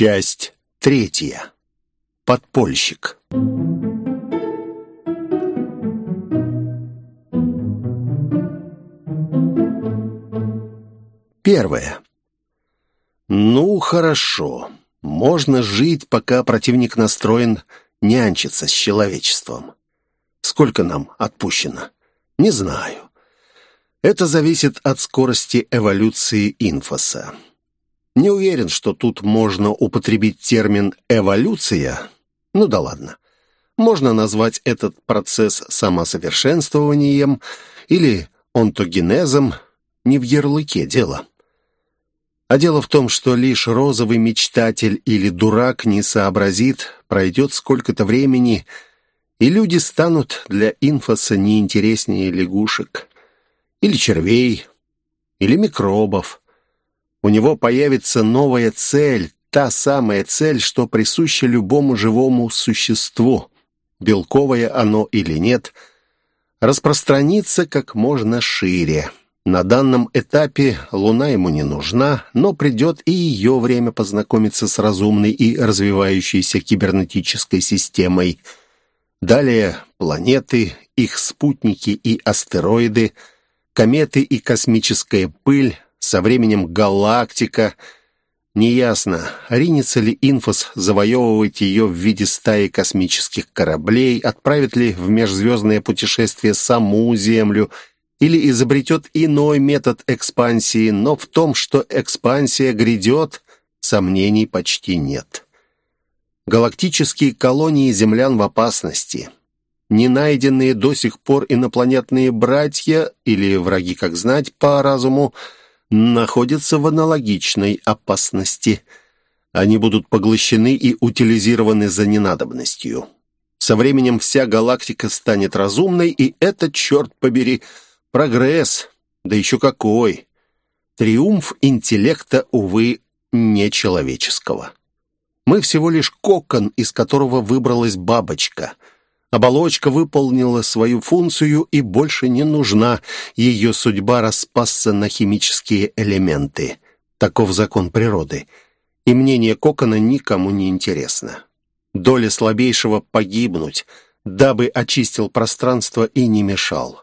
Часть третья. Подпольщик. Первое. Ну, хорошо. Можно жить, пока противник настроен нянчиться с человечеством. Сколько нам отпущено? Не знаю. Это зависит от скорости эволюции инфоса. Не уверен, что тут можно употребить термин «эволюция». Ну да ладно. Можно назвать этот процесс самосовершенствованием или онтогенезом, не в ярлыке дело. А дело в том, что лишь розовый мечтатель или дурак не сообразит, пройдет сколько-то времени, и люди станут для инфоса неинтереснее лягушек, или червей, или микробов. У него появится новая цель, та самая цель, что присуща любому живому существу, белковое оно или нет, распространиться как можно шире. На данном этапе Луна ему не нужна, но придет и ее время познакомиться с разумной и развивающейся кибернетической системой. Далее планеты, их спутники и астероиды, кометы и космическая пыль, со временем галактика. Неясно, ринется ли инфос завоевывать ее в виде стаи космических кораблей, отправит ли в межзвездное путешествие саму Землю – или изобретет иной метод экспансии, но в том, что экспансия грядет, сомнений почти нет. Галактические колонии землян в опасности. Не найденные до сих пор инопланетные братья, или враги, как знать, по разуму, находятся в аналогичной опасности. Они будут поглощены и утилизированы за ненадобностью. Со временем вся галактика станет разумной, и это, черт побери, – Прогресс, да еще какой! Триумф интеллекта, увы, нечеловеческого. Мы всего лишь кокон, из которого выбралась бабочка. Оболочка выполнила свою функцию и больше не нужна. Ее судьба распасться на химические элементы. Таков закон природы. И мнение кокона никому не интересно. Доля слабейшего погибнуть, дабы очистил пространство и не мешал.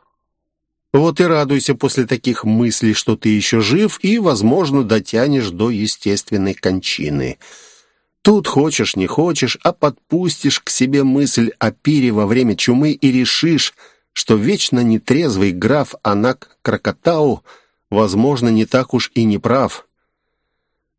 Вот и радуйся после таких мыслей, что ты еще жив и, возможно, дотянешь до естественной кончины. Тут хочешь, не хочешь, а подпустишь к себе мысль о пире во время чумы и решишь, что вечно нетрезвый граф Анак Крокотау, возможно, не так уж и не прав.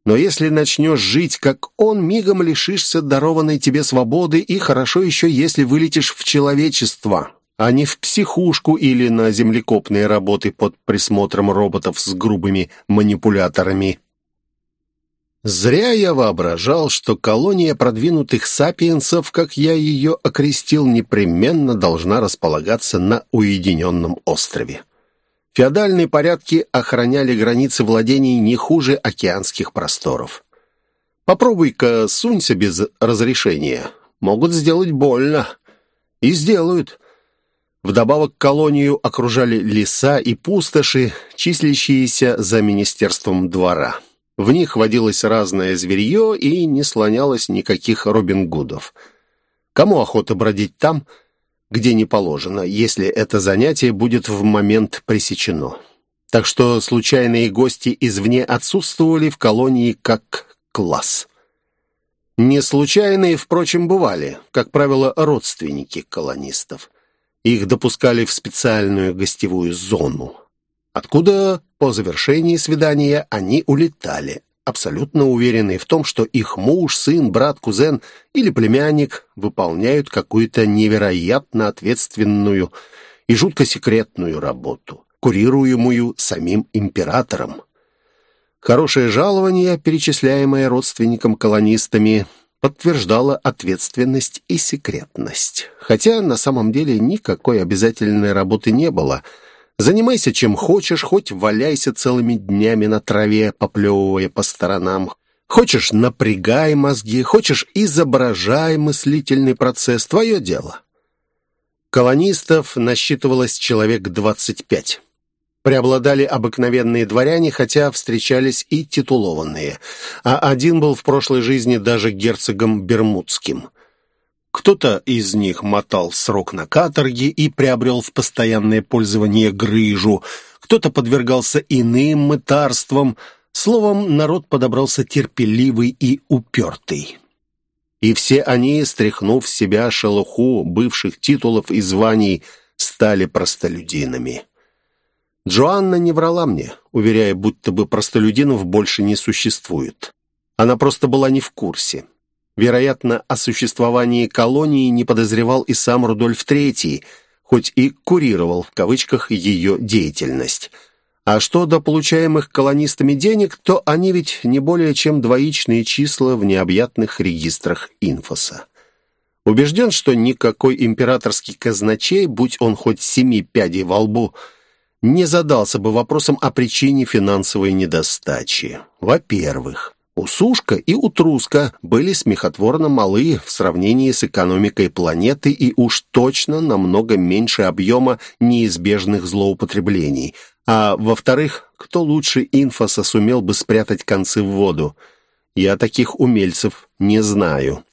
Но если начнешь жить, как он, мигом лишишься дарованной тебе свободы, и хорошо еще, если вылетишь в человечество, а не в психушку или на землекопные работы под присмотром роботов с грубыми манипуляторами. Зря я воображал, что колония продвинутых сапиенсов, как я ее окрестил, непременно должна располагаться на уединенном острове. Феодальные порядки охраняли границы владений не хуже океанских просторов. Попробуй-ка сунься без разрешения. Могут сделать больно. И сделают. Вдобавок колонию окружали леса и пустоши, числящиеся за министерством двора. В них водилось разное зверье и не слонялось никаких Робин Гудов. Кому охота бродить там, где не положено, если это занятие будет в момент пресечено? Так что случайные гости извне отсутствовали в колонии как класс. Не случайные, впрочем, бывали, как правило, родственники колонистов. Их допускали в специальную гостевую зону, откуда по завершении свидания они улетали, абсолютно уверенные в том, что их муж, сын, брат, кузен или племянник выполняют какую-то невероятно ответственную и жутко секретную работу, курируемую самим императором. Хорошее жалование, перечисляемое родственникам-колонистами, подтверждала ответственность и секретность. Хотя на самом деле никакой обязательной работы не было. Занимайся чем хочешь, хоть валяйся целыми днями на траве, поплевывая по сторонам. Хочешь, напрягай мозги, хочешь, изображай мыслительный процесс. Твое дело. Колонистов насчитывалось человек 25. Преобладали обыкновенные дворяне, хотя встречались и титулованные, а один был в прошлой жизни даже герцогом Бермудским. Кто-то из них мотал срок на каторге и приобрел в постоянное пользование грыжу, кто-то подвергался иным мытарствам, словом, народ подобрался терпеливый и упертый. И все они, стряхнув с себя шелуху бывших титулов и званий, стали простолюдинами. Джоанна не врала мне, уверяя, будто бы простолюдинов больше не существует. Она просто была не в курсе. Вероятно, о существовании колонии не подозревал и сам Рудольф III, хоть и курировал в кавычках ее деятельность. А что до получаемых колонистами денег, то они ведь не более чем двоичные числа в необъятных регистрах инфоса. Убежден, что никакой императорский казначей, будь он хоть семи пядей во лбу, не задался бы вопросом о причине финансовой недостачи. Во-первых, Усушка и утруска были смехотворно малы в сравнении с экономикой планеты и уж точно намного меньше объема неизбежных злоупотреблений. А во-вторых, кто лучше инфоса сумел бы спрятать концы в воду? Я таких умельцев не знаю.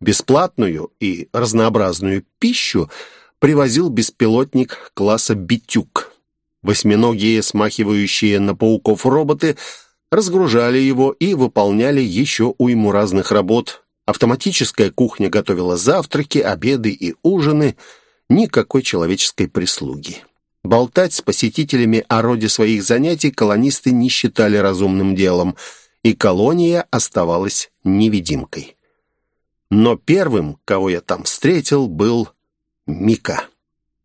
Бесплатную и разнообразную пищу привозил беспилотник класса «Битюк». Восьминогие, смахивающие на пауков роботы – разгружали его и выполняли еще уйму разных работ. Автоматическая кухня готовила завтраки, обеды и ужины. Никакой человеческой прислуги. Болтать с посетителями о роде своих занятий колонисты не считали разумным делом, и колония оставалась невидимкой. Но первым, кого я там встретил, был Мика.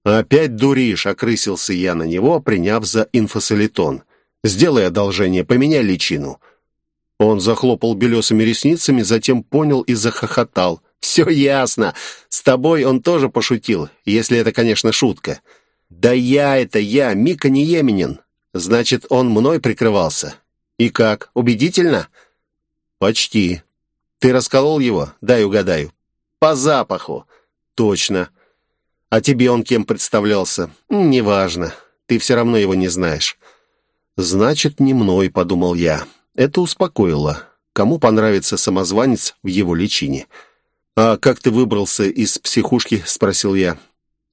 «Опять дуришь», — окрысился я на него, приняв за инфосолитон — Сделай одолжение, поменяй личину». Он захлопал белесыми ресницами, затем понял и захохотал. «Все ясно. С тобой он тоже пошутил, если это, конечно, шутка». «Да я это я, Мика Нееменин. Значит, он мной прикрывался. И как, убедительно?» «Почти. Ты расколол его? Дай угадаю». «По запаху». «Точно. А тебе он кем представлялся?» «Неважно. Ты все равно его не знаешь». «Значит, не мной», — подумал я. Это успокоило. Кому понравится самозванец в его личине? «А как ты выбрался из психушки?» — спросил я.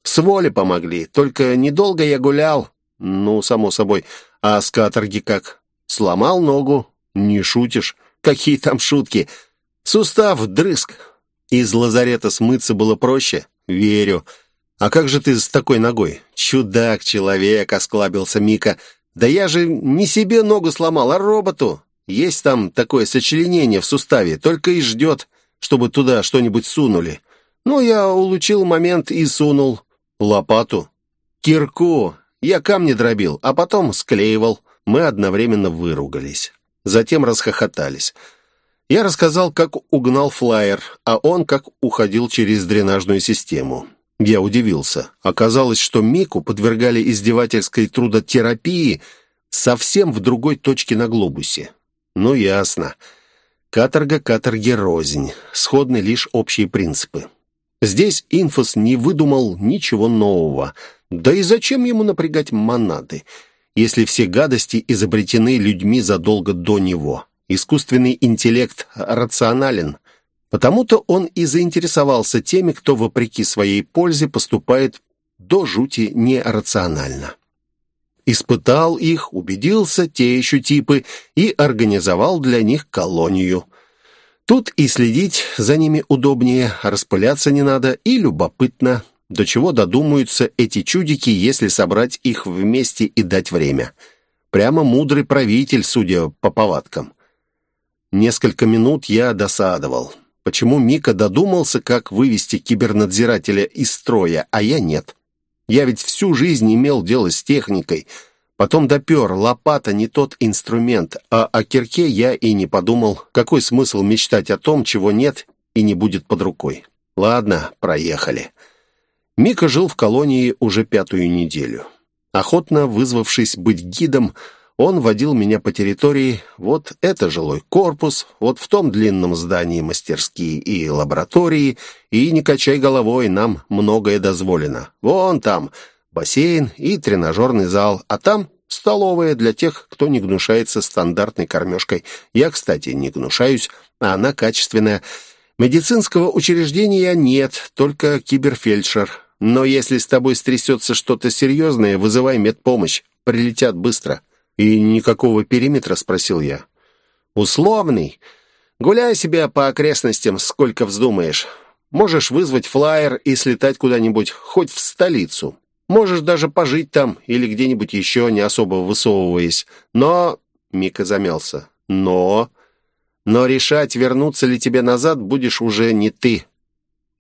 «С воли помогли. Только недолго я гулял». «Ну, само собой. А с каторги как?» «Сломал ногу». «Не шутишь?» «Какие там шутки?» «Сустав дрызг». «Из лазарета смыться было проще?» «Верю». «А как же ты с такой ногой?» «Чудак-человек», — осклабился Мика. «Да я же не себе ногу сломал, а роботу. Есть там такое сочленение в суставе, только и ждет, чтобы туда что-нибудь сунули. Ну, я улучил момент и сунул. Лопату. Кирку. Я камни дробил, а потом склеивал. Мы одновременно выругались. Затем расхохотались. Я рассказал, как угнал флайер, а он как уходил через дренажную систему. Я удивился. Оказалось, что Мику подвергали издевательской трудотерапии совсем в другой точке на глобусе. Ну, ясно. Каторга каторге рознь. Сходны лишь общие принципы. Здесь Инфос не выдумал ничего нового. Да и зачем ему напрягать монады, если все гадости изобретены людьми задолго до него? Искусственный интеллект рационален, Потому-то он и заинтересовался теми, кто, вопреки своей пользе, поступает до жути нерационально. Испытал их, убедился, те еще типы, и организовал для них колонию. Тут и следить за ними удобнее, распыляться не надо, и любопытно, до чего додумаются эти чудики, если собрать их вместе и дать время. Прямо мудрый правитель, судя по повадкам. Несколько минут я досадовал. Почему Мика додумался, как вывести кибернадзирателя из строя, а я нет? Я ведь всю жизнь имел дело с техникой. Потом допер, лопата не тот инструмент, а о кирке я и не подумал. Какой смысл мечтать о том, чего нет и не будет под рукой? Ладно, проехали. Мика жил в колонии уже пятую неделю. Охотно вызвавшись быть гидом, он водил меня по территории, вот это жилой корпус, вот в том длинном здании мастерские и лаборатории, и не качай головой, нам многое дозволено. Вон там бассейн и тренажерный зал, а там Столовая для тех, кто не гнушается стандартной кормежкой. Я, кстати, не гнушаюсь, а она качественная. Медицинского учреждения нет, только киберфельдшер. Но если с тобой стрясется что-то серьезное, вызывай медпомощь. Прилетят быстро. И никакого периметра, спросил я. Условный. Гуляй себе по окрестностям, сколько вздумаешь. Можешь вызвать флайер и слетать куда-нибудь, хоть в столицу. Можешь даже пожить там или где-нибудь еще, не особо высовываясь. Но...» Мика замялся. «Но...» «Но решать, вернуться ли тебе назад, будешь уже не ты».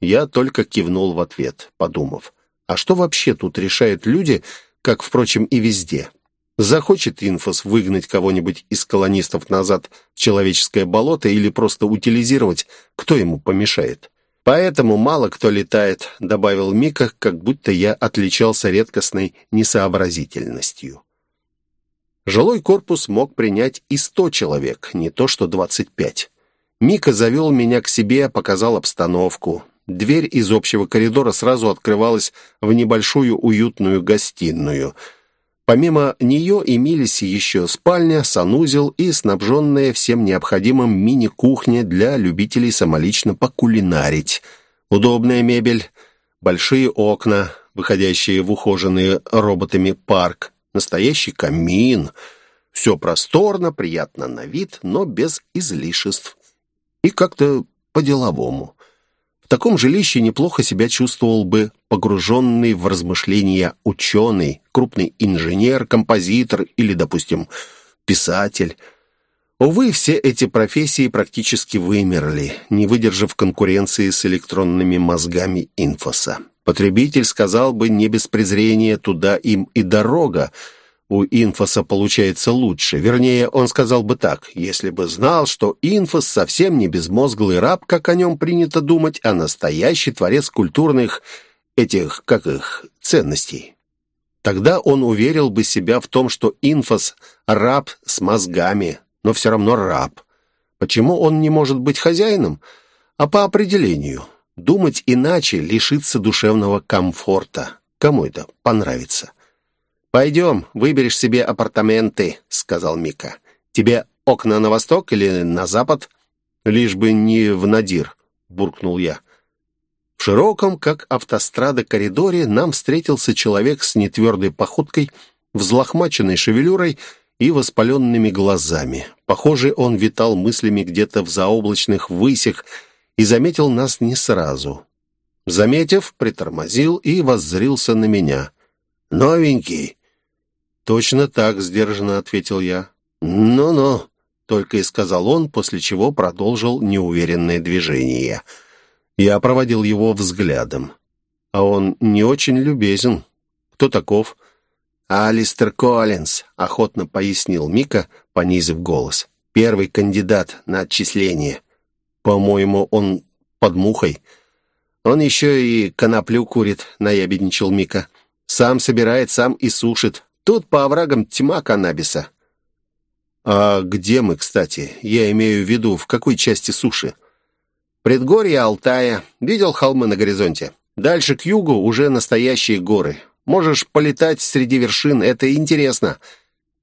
Я только кивнул в ответ, подумав. «А что вообще тут решают люди, как, впрочем, и везде?» Захочет инфос выгнать кого-нибудь из колонистов назад в человеческое болото или просто утилизировать, кто ему помешает? «Поэтому мало кто летает», — добавил Мика, как будто я отличался редкостной несообразительностью. Жилой корпус мог принять и сто человек, не то что двадцать пять. Мика завел меня к себе, показал обстановку. Дверь из общего коридора сразу открывалась в небольшую уютную гостиную — Помимо нее имелись еще спальня, санузел и снабженная всем необходимым мини-кухня для любителей самолично покулинарить. Удобная мебель, большие окна, выходящие в ухоженный роботами парк, настоящий камин. Все просторно, приятно на вид, но без излишеств. И как-то по-деловому таком жилище неплохо себя чувствовал бы погруженный в размышления ученый, крупный инженер, композитор или, допустим, писатель. Увы, все эти профессии практически вымерли, не выдержав конкуренции с электронными мозгами инфоса. Потребитель сказал бы не без презрения «туда им и дорога», у инфоса получается лучше. Вернее, он сказал бы так, если бы знал, что инфос совсем не безмозглый раб, как о нем принято думать, а настоящий творец культурных этих, как их, ценностей. Тогда он уверил бы себя в том, что инфос — раб с мозгами, но все равно раб. Почему он не может быть хозяином? А по определению. Думать иначе лишиться душевного комфорта. Кому это понравится? «Пойдем, выберешь себе апартаменты», — сказал Мика. «Тебе окна на восток или на запад?» «Лишь бы не в Надир», — буркнул я. Широком, как автострада, коридоре нам встретился человек с нетвердой походкой, взлохмаченной шевелюрой и воспаленными глазами. Похоже, он витал мыслями где-то в заоблачных высях и заметил нас не сразу. Заметив, притормозил и воззрился на меня. «Новенький, «Точно так», — сдержанно ответил я. «Ну-ну», — только и сказал он, после чего продолжил неуверенное движение. Я проводил его взглядом. А он не очень любезен. Кто таков? «Алистер Коллинз», — охотно пояснил Мика, понизив голос. «Первый кандидат на отчисление. По-моему, он под мухой». «Он еще и коноплю курит», — наябедничал Мика. «Сам собирает, сам и сушит. Тут по оврагам тьма каннабиса. А где мы, кстати? Я имею в виду, в какой части суши? Предгорье Алтая. Видел холмы на горизонте? Дальше к югу уже настоящие горы. Можешь полетать среди вершин, это интересно.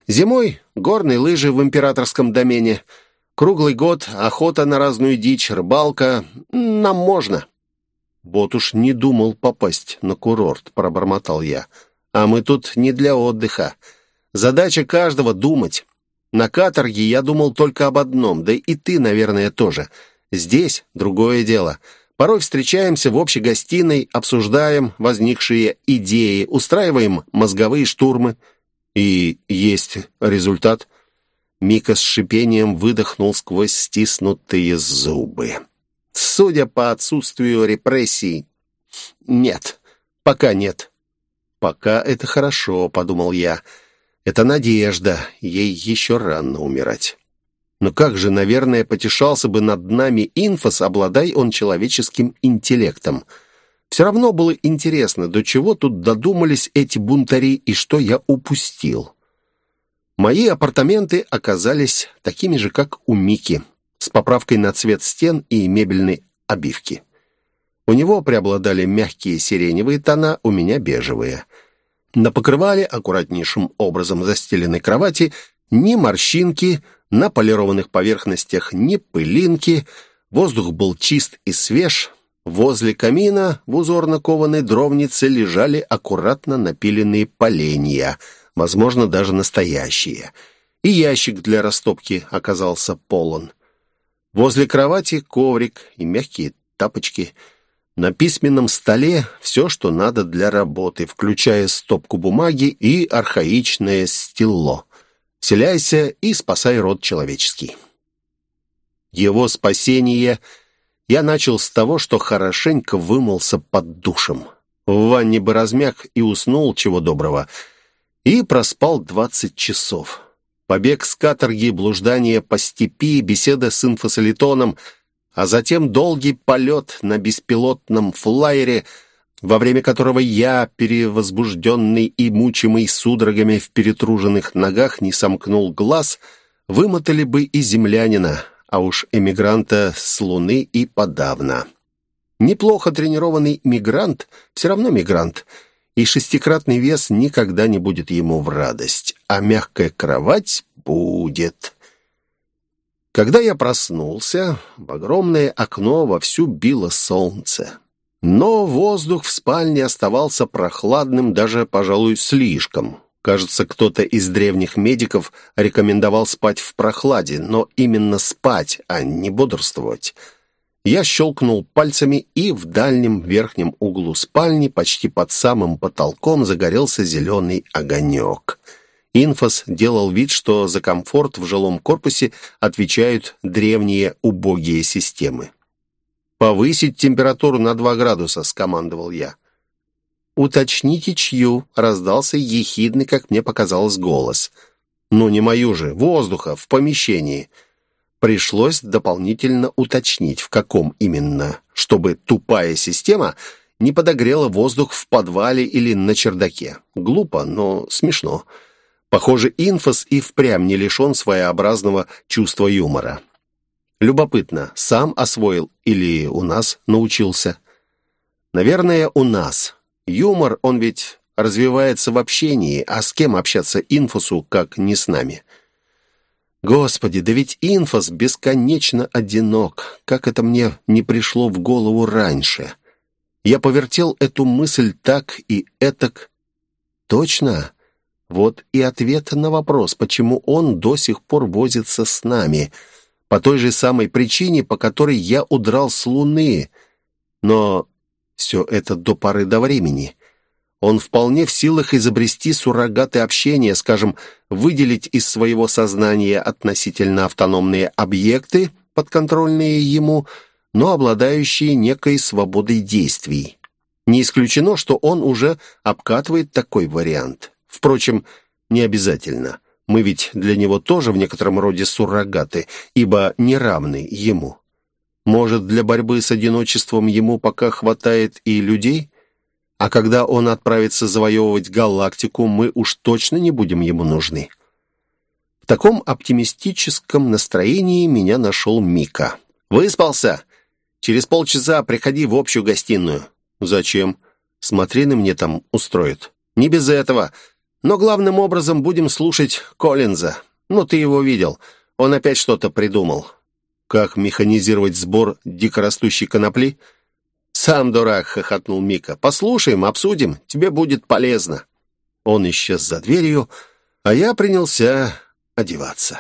Зимой горные лыжи в императорском домене. Круглый год охота на разную дичь, рыбалка. Нам можно. Вот уж не думал попасть на курорт, пробормотал я. А мы тут не для отдыха. Задача каждого — думать. На каторге я думал только об одном, да и ты, наверное, тоже. Здесь другое дело. Порой встречаемся в общей гостиной, обсуждаем возникшие идеи, устраиваем мозговые штурмы. И есть результат. Мика с шипением выдохнул сквозь стиснутые зубы. Судя по отсутствию репрессий, нет, пока нет. «Пока это хорошо», — подумал я. «Это надежда, ей еще рано умирать». Но как же, наверное, потешался бы над нами инфос, обладай он человеческим интеллектом. Все равно было интересно, до чего тут додумались эти бунтари и что я упустил. Мои апартаменты оказались такими же, как у Мики, с поправкой на цвет стен и мебельной обивки. У него преобладали мягкие сиреневые тона, у меня бежевые. На покрывале, аккуратнейшим образом застеленной кровати, ни морщинки, на полированных поверхностях ни пылинки, воздух был чист и свеж. Возле камина в узорно кованой дровнице лежали аккуратно напиленные поленья, возможно, даже настоящие. И ящик для растопки оказался полон. Возле кровати коврик и мягкие тапочки – на письменном столе все, что надо для работы, включая стопку бумаги и архаичное стелло. Вселяйся и спасай род человеческий. Его спасение я начал с того, что хорошенько вымылся под душем. В ванне бы размяк и уснул, чего доброго, и проспал двадцать часов. Побег с каторги, блуждание по степи, беседа с инфосолитоном — а затем долгий полет на беспилотном флайере, во время которого я, перевозбужденный и мучимый судорогами в перетруженных ногах, не сомкнул глаз, вымотали бы и землянина, а уж эмигранта с Луны и подавно. Неплохо тренированный мигрант все равно мигрант, и шестикратный вес никогда не будет ему в радость, а мягкая кровать будет. Когда я проснулся, в огромное окно вовсю било солнце. Но воздух в спальне оставался прохладным, даже, пожалуй, слишком. Кажется, кто-то из древних медиков рекомендовал спать в прохладе, но именно спать, а не бодрствовать. Я щелкнул пальцами, и в дальнем верхнем углу спальни, почти под самым потолком, загорелся зеленый огонек — Инфос делал вид, что за комфорт в жилом корпусе отвечают древние убогие системы. «Повысить температуру на 2 градуса», — скомандовал я. «Уточните, чью?» — раздался ехидный, как мне показалось, голос. «Ну, не мою же, воздуха, в помещении». Пришлось дополнительно уточнить, в каком именно, чтобы тупая система не подогрела воздух в подвале или на чердаке. Глупо, но. «Смешно». Похоже, инфос и впрямь не лишен своеобразного чувства юмора. Любопытно, сам освоил или у нас научился? Наверное, у нас. Юмор, он ведь развивается в общении, а с кем общаться инфосу, как не с нами? Господи, да ведь инфос бесконечно одинок. Как это мне не пришло в голову раньше? Я повертел эту мысль так и этак. Точно? Вот и ответ на вопрос, почему он до сих пор возится с нами. По той же самой причине, по которой я удрал с Луны. Но все это до поры до времени. Он вполне в силах изобрести суррогаты общения, скажем, выделить из своего сознания относительно автономные объекты, подконтрольные ему, но обладающие некой свободой действий. Не исключено, что он уже обкатывает такой вариант. Впрочем, не обязательно. Мы ведь для него тоже в некотором роде суррогаты, ибо не равны ему. Может, для борьбы с одиночеством ему пока хватает и людей? А когда он отправится завоевывать галактику, мы уж точно не будем ему нужны. В таком оптимистическом настроении меня нашел Мика. «Выспался? Через полчаса приходи в общую гостиную». «Зачем? Смотрины мне там устроят». «Не без этого. Но главным образом будем слушать Коллинза. Ну, ты его видел. Он опять что-то придумал. Как механизировать сбор дикорастущей конопли? Сам дурак, хохотнул Мика. Послушаем, обсудим. Тебе будет полезно. Он исчез за дверью, а я принялся одеваться.